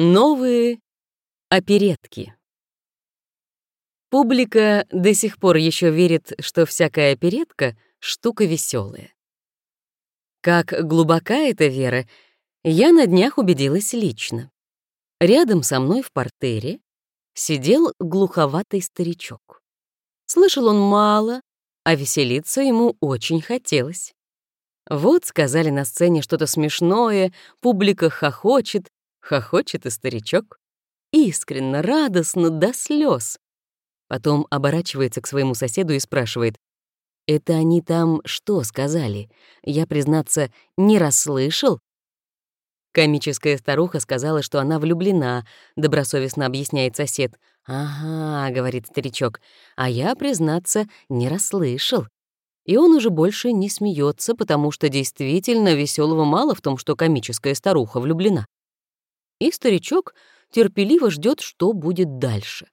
Новые оперетки. Публика до сих пор еще верит, что всякая оперетка — штука веселая. Как глубока эта вера, я на днях убедилась лично. Рядом со мной в портере сидел глуховатый старичок. Слышал он мало, а веселиться ему очень хотелось. Вот сказали на сцене что-то смешное, публика хохочет, Хохочет и старичок. Искренно, радостно, до слез. Потом оборачивается к своему соседу и спрашивает, «Это они там что сказали? Я, признаться, не расслышал?» Комическая старуха сказала, что она влюблена, добросовестно объясняет сосед. «Ага», — говорит старичок, «а я, признаться, не расслышал». И он уже больше не смеется, потому что действительно веселого мало в том, что комическая старуха влюблена и старичок терпеливо ждет, что будет дальше.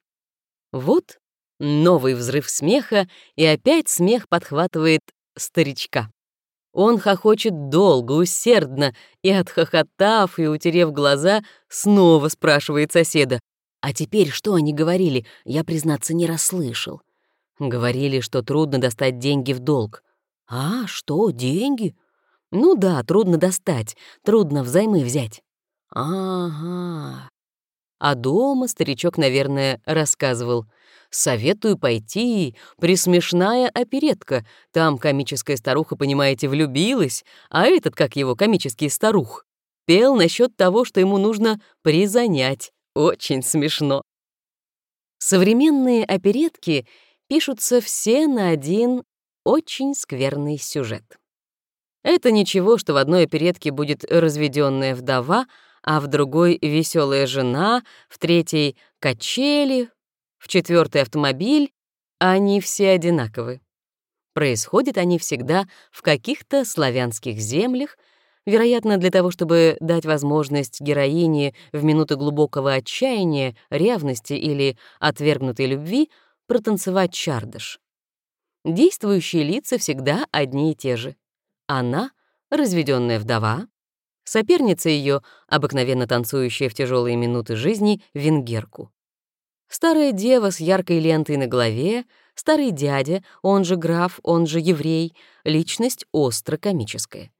Вот новый взрыв смеха, и опять смех подхватывает старичка. Он хохочет долго, усердно, и, отхохотав и утерев глаза, снова спрашивает соседа. «А теперь что они говорили? Я, признаться, не расслышал». Говорили, что трудно достать деньги в долг. «А, что, деньги?» «Ну да, трудно достать, трудно взаймы взять». Ага. А дома старичок, наверное, рассказывал. «Советую пойти, присмешная оперетка. Там комическая старуха, понимаете, влюбилась, а этот, как его, комический старух, пел насчет того, что ему нужно призанять. Очень смешно». Современные оперетки пишутся все на один очень скверный сюжет. Это ничего, что в одной оперетке будет разведенная вдова, а в другой — веселая жена, в третьей — качели, в четвертой — автомобиль, они все одинаковы. Происходят они всегда в каких-то славянских землях, вероятно, для того, чтобы дать возможность героине в минуты глубокого отчаяния, ревности или отвергнутой любви протанцевать чардыш. Действующие лица всегда одни и те же. Она — разведенная вдова, Соперница ее, обыкновенно танцующая в тяжелые минуты жизни, венгерку. Старая дева с яркой лентой на голове, старый дядя, он же граф, он же еврей, личность остро комическая.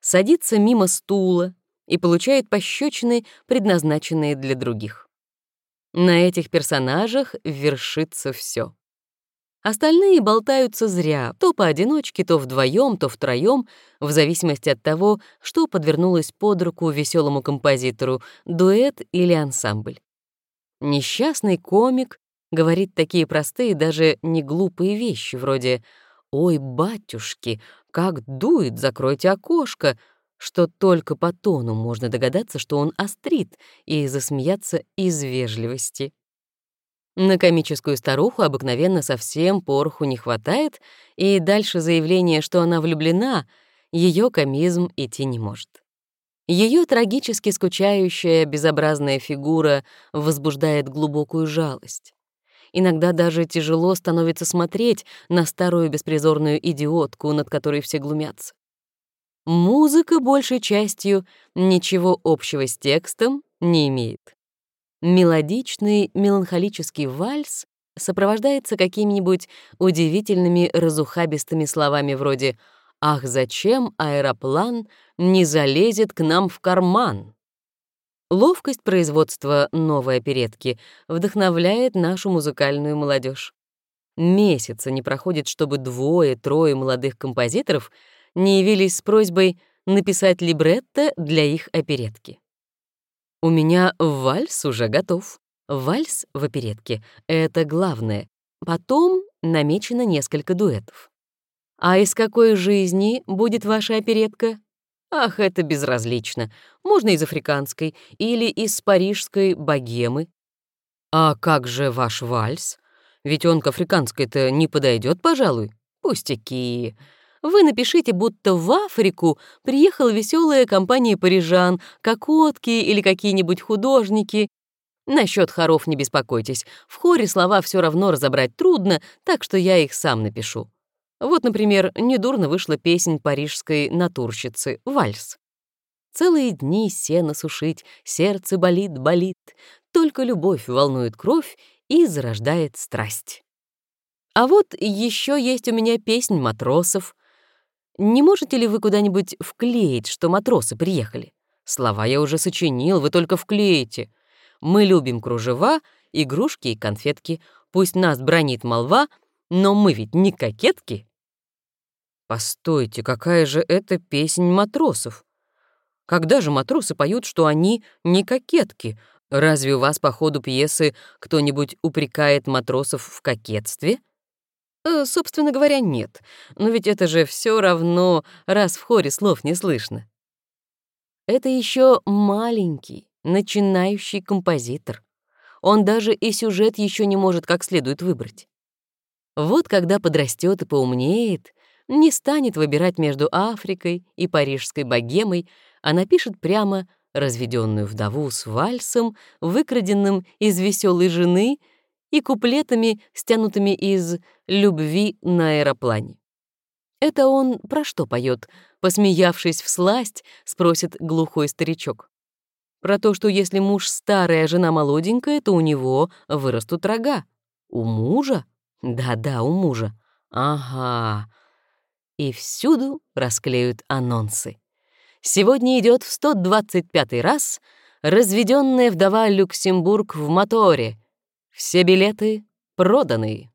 Садится мимо стула и получает пощечины, предназначенные для других. На этих персонажах вершится все. Остальные болтаются зря, то поодиночке, то вдвоем, то втроем, в зависимости от того, что подвернулось под руку веселому композитору — дуэт или ансамбль. Несчастный комик говорит такие простые, даже не глупые вещи, вроде «Ой, батюшки, как дует, закройте окошко», что только по тону можно догадаться, что он острит, и засмеяться из вежливости. На комическую старуху обыкновенно совсем пороху не хватает, и дальше заявление, что она влюблена, ее комизм идти не может. Ее трагически скучающая, безобразная фигура возбуждает глубокую жалость. Иногда даже тяжело становится смотреть на старую беспризорную идиотку, над которой все глумятся. Музыка, большей частью, ничего общего с текстом не имеет. Мелодичный меланхолический вальс сопровождается какими-нибудь удивительными разухабистыми словами вроде «Ах, зачем аэроплан не залезет к нам в карман?» Ловкость производства новой оперетки вдохновляет нашу музыкальную молодежь. Месяца не проходит, чтобы двое-трое молодых композиторов не явились с просьбой написать либретто для их оперетки. У меня вальс уже готов. Вальс в оперетке — это главное. Потом намечено несколько дуэтов. А из какой жизни будет ваша оперетка? Ах, это безразлично. Можно из африканской или из парижской богемы. А как же ваш вальс? Ведь он к африканской-то не подойдет, пожалуй. Пустяки. Вы напишите, будто в Африку приехала веселая компания парижан, кокотки или какие-нибудь художники. Насчет хоров не беспокойтесь, в хоре слова все равно разобрать трудно, так что я их сам напишу. Вот, например, недурно вышла песнь парижской натурщицы «Вальс». Целые дни сено сушить, сердце болит, болит. Только любовь волнует кровь и зарождает страсть. А вот еще есть у меня песнь матросов. Не можете ли вы куда-нибудь вклеить, что матросы приехали? Слова я уже сочинил, вы только вклеите. Мы любим кружева, игрушки и конфетки. Пусть нас бронит молва, но мы ведь не кокетки. Постойте, какая же это песнь матросов? Когда же матросы поют, что они не кокетки? Разве у вас по ходу пьесы кто-нибудь упрекает матросов в кокетстве? Э, собственно говоря, нет. Но ведь это же все равно, раз в хоре слов не слышно. Это еще маленький, начинающий композитор. Он даже и сюжет еще не может как следует выбрать. Вот когда подрастет и поумнеет, не станет выбирать между Африкой и парижской богемой, а напишет прямо разведенную вдову с вальсом, выкраденным из веселой жены и куплетами, стянутыми из «любви на аэроплане». Это он про что поет? Посмеявшись в сласть, спросит глухой старичок. Про то, что если муж старая, жена молоденькая, то у него вырастут рога. У мужа? Да-да, у мужа. Ага. И всюду расклеют анонсы. Сегодня идет в 125 раз разведенная вдова Люксембург в моторе. Все билеты проданы.